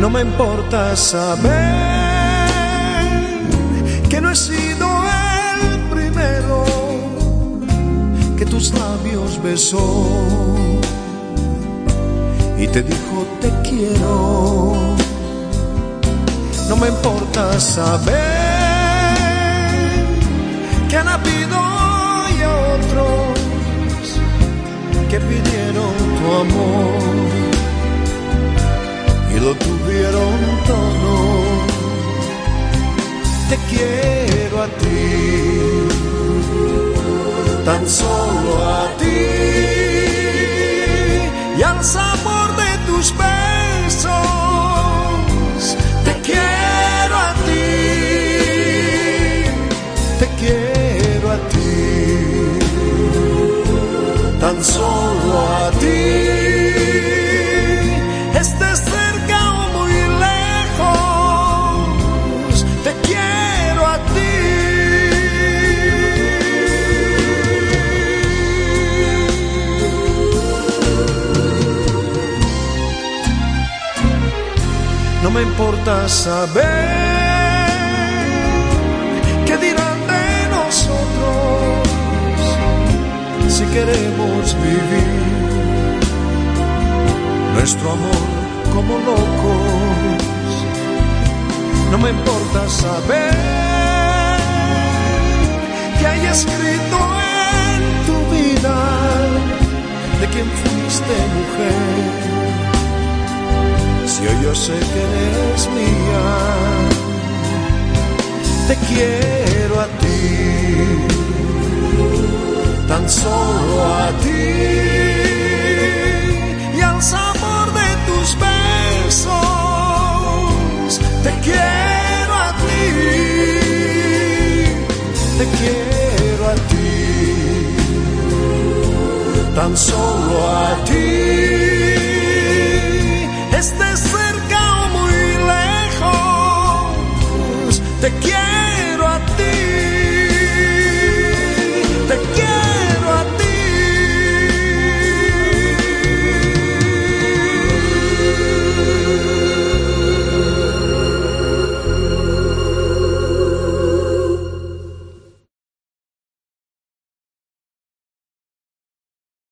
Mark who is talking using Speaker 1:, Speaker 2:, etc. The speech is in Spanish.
Speaker 1: No me importa saber que no he sido el primero que tus labios besó y te dijo te quiero. No me importa saber que han habido y otros que pidieron tu amor Te quiero a ti, tan solo a ti, y al sabor de tus besos. Te quiero a ti, te quiero a ti, tan solo No me importa saber qué dirán de nosotros si queremos vivir nuestro amor como locos. No me importa saber que hay escrito en sé que eres mía, te quiero a ti, tan solo a ti y al sabor de tus besos. Te quiero a ti, te quiero a ti, tan solo a ti.